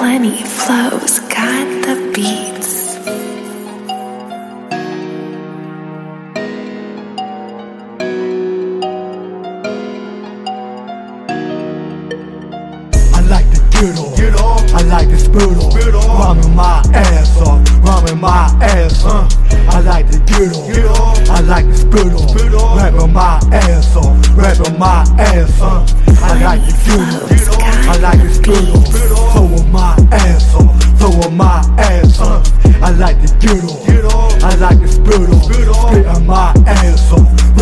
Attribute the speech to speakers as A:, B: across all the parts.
A: Plenty flows got the beats.
B: I like to get off.
C: Get off.
B: I like to spit off.
C: Spit.
B: Rhyming my ass off. Rhyming my ass off. I like to get. I like to spit off. Rapping my ass off. Rapping my ass off. I like to get.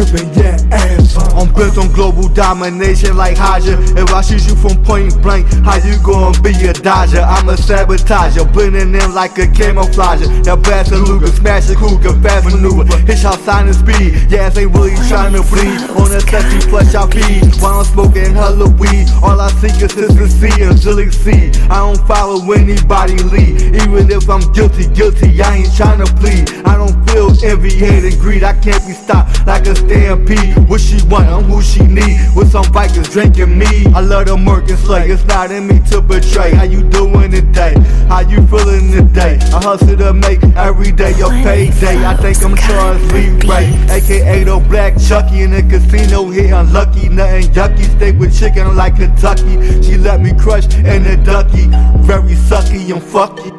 B: Ripping your ass.
C: I'm built on global domination like Haja. If I shoot you from point blank, how you gonna be a dodger? I'm a sabotager, blending in like a camouflager. Now blast a Luger, smash a cougar, fast maneuver. Hit y'all sign and speed. Yeah, ain't really trying to bleed. On a sexy flesh I feed. While I'm smoking hella weed, all I seek is consistency and see. I don't follow anybody lead. Even if I'm guilty, guilty, I ain't trying to plead. I don't feel envy, hate, and greed. I can't be stopped like a stampede. What she want, I'm who she need. With some bikers drinking me. I love the murk and slay. It's not in me to betray. How you doing today? How you feeling today? I hustle to make every day your payday. I think I'm Charles Lee Ray, aka the Black Chucky in the casino. Here unlucky, nothing yucky. Stay with chicken like Kentucky. She let me crush in the ducky. Very sucky and fucky.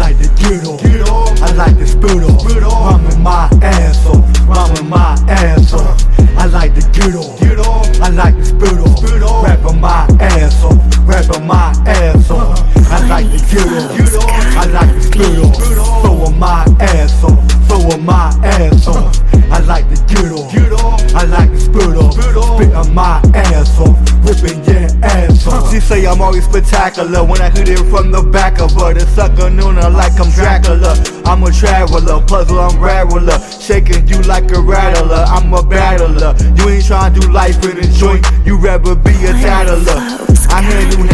B: I like to get off.
C: Get off.
B: I like to spit off.
C: Spit off.
B: Rhyming my ass off. Rhyming my ass off. I like to get off.
C: Get off.
B: I like to spit off.
C: Spit off.
B: Rapping my ass off. Rapping my ass off. I like to get off.
C: Get off.
B: I like to spit off.
C: Spit off.
B: Throwing my ass off. Throwing my ass off. I like to get off.
C: Get off.
B: I like to spit off.
C: Spit off.
B: Spitting my ass off. Ripping
C: say I'm always spectacular when I hit it from the back of her. The sucker her like I'm Dracula. I'm a traveler, puzzle I'm unraveler. Shaking you like a rattler. I'm a battler. You ain't trying to do life in a joint. You rather be a tattler. I handle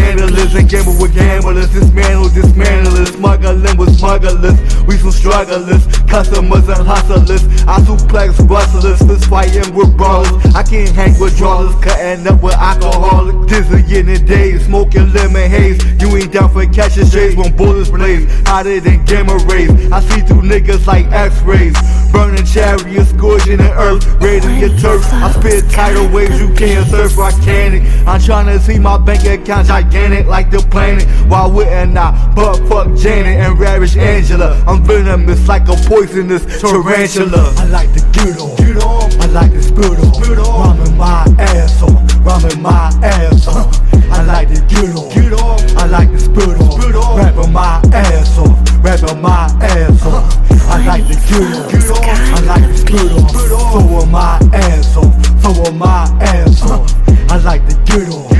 C: and gamble with gamblers. Dismantle, dismantlers. Smuggling with smugglers. We some strugglers. Customers and hustlers. I suplex rustlers. Fist fighting with brawlers. I can't hang with drawlers. Cutting up with alcoholics. Dizzy in the days. Smoking lemon haze. You ain't down for catching strays when bullets blaze. Hotter than gamma rays. I see through niggas like x-rays. Burning chariots, scourging the earth, raiding your turf. I spit tidal waves, you can't surf, volcanic. I'm trying to see my bank account gigantic like the planet. Why wouldn't I? But fuck Janet and ravish Angela. I'm venomous like a poisonous tarantula.
B: I like to get off.
C: Get off.
B: I like to spit off.
C: Spit off.
B: Rhyming my ass off. Rhyming my ass off. I like to get off.
C: Get off.
B: I like to spit off.
C: Spit off.
B: Rapping my ass off. Rapping my ass off. I like to get off.
C: Get off.
B: I like to spit off. Throwing my ass off. Throwing my ass off. I like to get off.